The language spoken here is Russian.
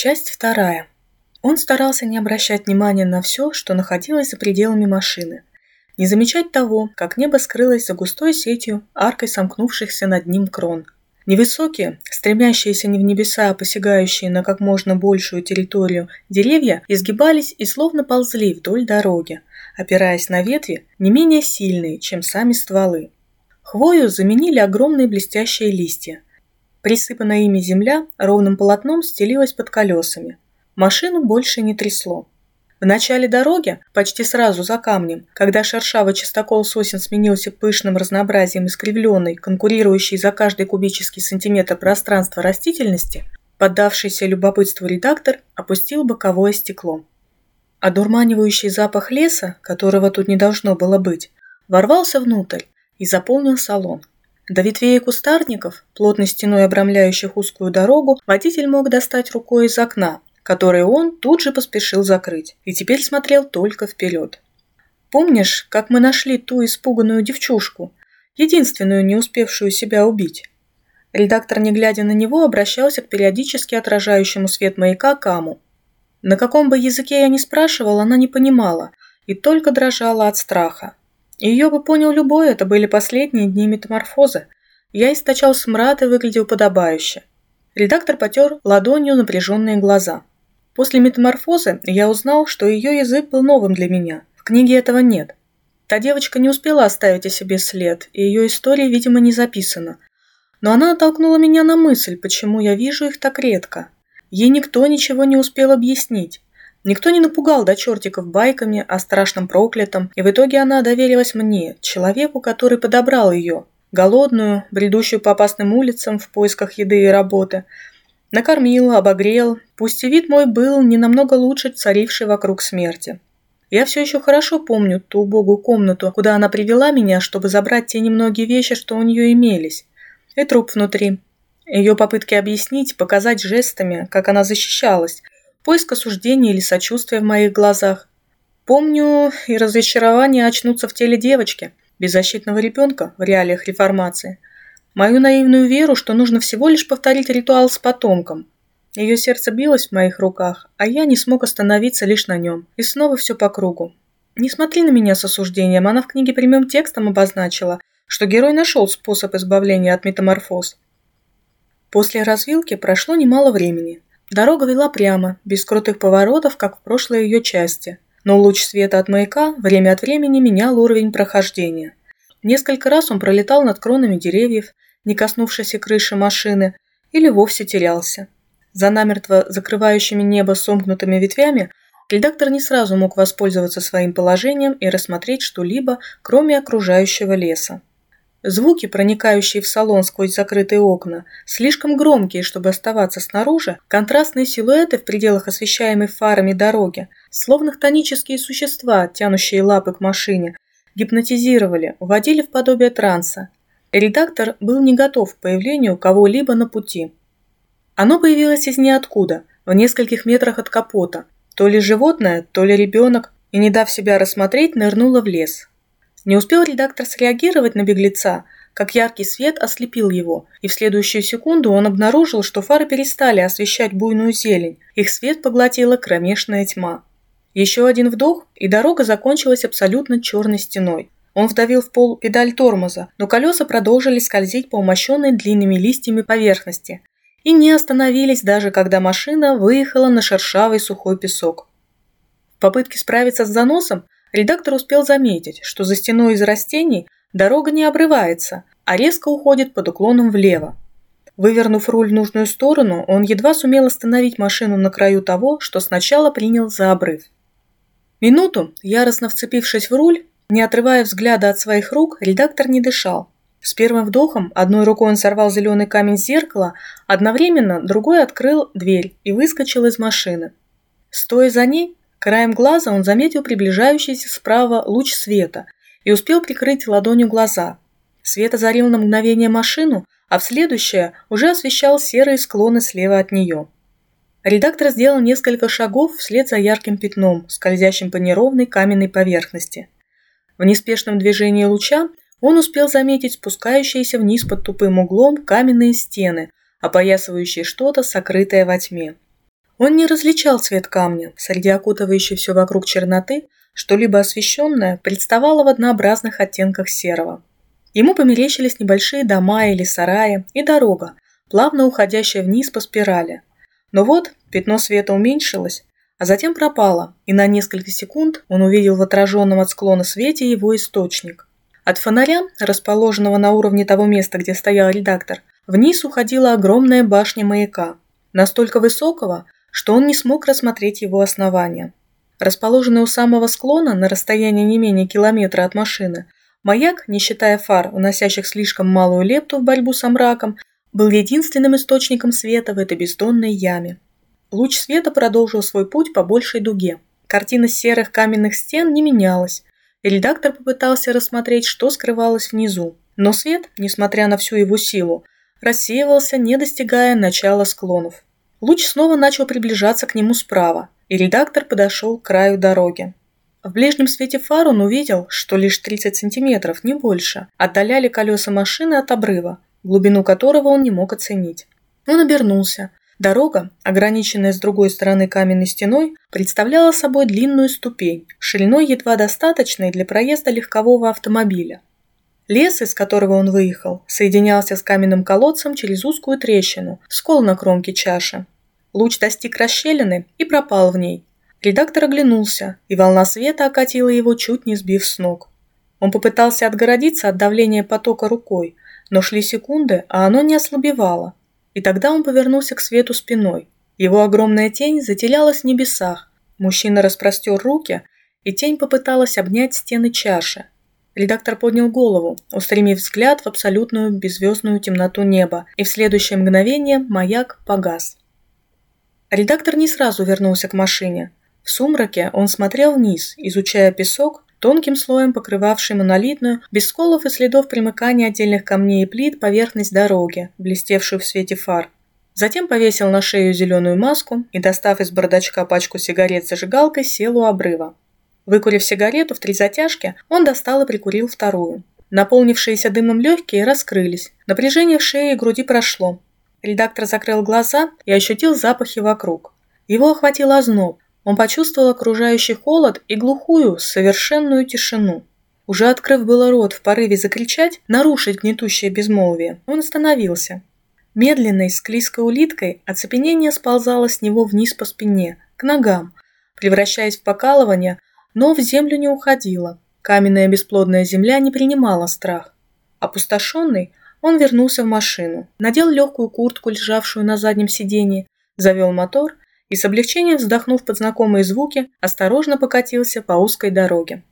Часть вторая. Он старался не обращать внимания на все, что находилось за пределами машины. Не замечать того, как небо скрылось за густой сетью, аркой сомкнувшихся над ним крон. Невысокие, стремящиеся не в небеса, а посягающие на как можно большую территорию деревья, изгибались и словно ползли вдоль дороги, опираясь на ветви, не менее сильные, чем сами стволы. Хвою заменили огромные блестящие листья, Присыпанная ими земля ровным полотном стелилась под колесами. Машину больше не трясло. В начале дороги, почти сразу за камнем, когда шершавый частокол сосен сменился пышным разнообразием искривленной, конкурирующей за каждый кубический сантиметр пространства растительности, поддавшийся любопытству редактор опустил боковое стекло. Одурманивающий запах леса, которого тут не должно было быть, ворвался внутрь и заполнил салон. До ветвей кустарников, плотной стеной обрамляющих узкую дорогу, водитель мог достать рукой из окна, которое он тут же поспешил закрыть, и теперь смотрел только вперед. «Помнишь, как мы нашли ту испуганную девчушку, единственную, не успевшую себя убить?» Редактор, не глядя на него, обращался к периодически отражающему свет маяка Каму. На каком бы языке я ни спрашивал, она не понимала и только дрожала от страха. Ее бы понял любой, это были последние дни метаморфозы. Я источал смрад и выглядел подобающе. Редактор потер ладонью напряженные глаза. После метаморфозы я узнал, что ее язык был новым для меня. В книге этого нет. Та девочка не успела оставить о себе след, и ее история, видимо, не записана. Но она натолкнула меня на мысль, почему я вижу их так редко. Ей никто ничего не успел объяснить. Никто не напугал до чертиков байками о страшном проклятом, и в итоге она доверилась мне, человеку, который подобрал ее, голодную, бредущую по опасным улицам в поисках еды и работы. Накормил, обогрел, пусть и вид мой был не намного лучше царившей вокруг смерти. Я все еще хорошо помню ту убогую комнату, куда она привела меня, чтобы забрать те немногие вещи, что у нее имелись. И труп внутри. Ее попытки объяснить, показать жестами, как она защищалась – поиск осуждения или сочувствия в моих глазах. Помню и разочарование очнуться в теле девочки, беззащитного ребенка в реалиях реформации. Мою наивную веру, что нужно всего лишь повторить ритуал с потомком. Ее сердце билось в моих руках, а я не смог остановиться лишь на нем. И снова все по кругу. Не смотри на меня с осуждением, она в книге прямым текстом обозначила, что герой нашел способ избавления от метаморфоз. После развилки прошло немало времени. Дорога вела прямо, без крутых поворотов, как в прошлой ее части, но луч света от маяка время от времени менял уровень прохождения. Несколько раз он пролетал над кронами деревьев, не коснувшись крыши машины, или вовсе терялся. За намертво закрывающими небо сомкнутыми ветвями редактор не сразу мог воспользоваться своим положением и рассмотреть что-либо, кроме окружающего леса. Звуки, проникающие в салон сквозь закрытые окна, слишком громкие, чтобы оставаться снаружи, контрастные силуэты в пределах освещаемой фарами дороги, словно хтонические существа, тянущие лапы к машине, гипнотизировали, вводили в подобие транса. Редактор был не готов к появлению кого-либо на пути. Оно появилось из ниоткуда, в нескольких метрах от капота. То ли животное, то ли ребенок, и, не дав себя рассмотреть, нырнуло в лес. Не успел редактор среагировать на беглеца, как яркий свет ослепил его, и в следующую секунду он обнаружил, что фары перестали освещать буйную зелень, их свет поглотила кромешная тьма. Еще один вдох, и дорога закончилась абсолютно черной стеной. Он вдавил в пол педаль тормоза, но колеса продолжили скользить по умощенной длинными листьями поверхности и не остановились даже когда машина выехала на шершавый сухой песок. В попытке справиться с заносом Редактор успел заметить, что за стеной из растений дорога не обрывается, а резко уходит под уклоном влево. Вывернув руль в нужную сторону, он едва сумел остановить машину на краю того, что сначала принял за обрыв. Минуту, яростно вцепившись в руль, не отрывая взгляда от своих рук, редактор не дышал. С первым вдохом одной рукой он сорвал зеленый камень с зеркала, одновременно другой открыл дверь и выскочил из машины. Стоя за ней, Краем глаза он заметил приближающийся справа луч света и успел прикрыть ладонью глаза. Свет озарил на мгновение машину, а в следующее уже освещал серые склоны слева от нее. Редактор сделал несколько шагов вслед за ярким пятном, скользящим по неровной каменной поверхности. В неспешном движении луча он успел заметить спускающиеся вниз под тупым углом каменные стены, опоясывающие что-то, сокрытое во тьме. Он не различал цвет камня, среди окутывающей все вокруг черноты, что-либо освещенное представало в однообразных оттенках серого. Ему померещились небольшие дома или сараи и дорога, плавно уходящая вниз по спирали. Но вот пятно света уменьшилось, а затем пропало, и на несколько секунд он увидел в отраженном от склона свете его источник. От фонаря, расположенного на уровне того места, где стоял редактор, вниз уходила огромная башня маяка, настолько высокого, что он не смог рассмотреть его основания. Расположенный у самого склона, на расстоянии не менее километра от машины, маяк, не считая фар, уносящих слишком малую лепту в борьбу с мраком, был единственным источником света в этой бездонной яме. Луч света продолжил свой путь по большей дуге. Картина серых каменных стен не менялась. Редактор попытался рассмотреть, что скрывалось внизу. Но свет, несмотря на всю его силу, рассеивался, не достигая начала склонов. Луч снова начал приближаться к нему справа, и редактор подошел к краю дороги. В ближнем свете фар он увидел, что лишь 30 сантиметров, не больше, отдаляли колеса машины от обрыва, глубину которого он не мог оценить. Он обернулся. Дорога, ограниченная с другой стороны каменной стеной, представляла собой длинную ступень, шириной едва достаточной для проезда легкового автомобиля. Лес, из которого он выехал, соединялся с каменным колодцем через узкую трещину, скол на кромке чаши. Луч достиг расщелины и пропал в ней. Редактор оглянулся, и волна света окатила его, чуть не сбив с ног. Он попытался отгородиться от давления потока рукой, но шли секунды, а оно не ослабевало. И тогда он повернулся к свету спиной. Его огромная тень затерялась в небесах. Мужчина распростер руки, и тень попыталась обнять стены чаши, Редактор поднял голову, устремив взгляд в абсолютную беззвездную темноту неба, и в следующее мгновение маяк погас. Редактор не сразу вернулся к машине. В сумраке он смотрел вниз, изучая песок, тонким слоем покрывавший монолитную, без сколов и следов примыкания отдельных камней и плит поверхность дороги, блестевшую в свете фар. Затем повесил на шею зеленую маску и, достав из бардачка пачку сигарет с зажигалкой, сел у обрыва. Выкурив сигарету в три затяжки, он достал и прикурил вторую. Наполнившиеся дымом легкие раскрылись. Напряжение в шее и груди прошло. Редактор закрыл глаза и ощутил запахи вокруг. Его охватил озноб. Он почувствовал окружающий холод и глухую, совершенную тишину. Уже открыв было рот в порыве закричать, нарушить гнетущее безмолвие, он остановился. Медленной, склизкой улиткой оцепенение сползало с него вниз по спине, к ногам, превращаясь в покалывание, но в землю не уходила. Каменная бесплодная земля не принимала страх. Опустошенный, он вернулся в машину, надел легкую куртку, лежавшую на заднем сиденье, завел мотор и с облегчением вздохнув под знакомые звуки, осторожно покатился по узкой дороге.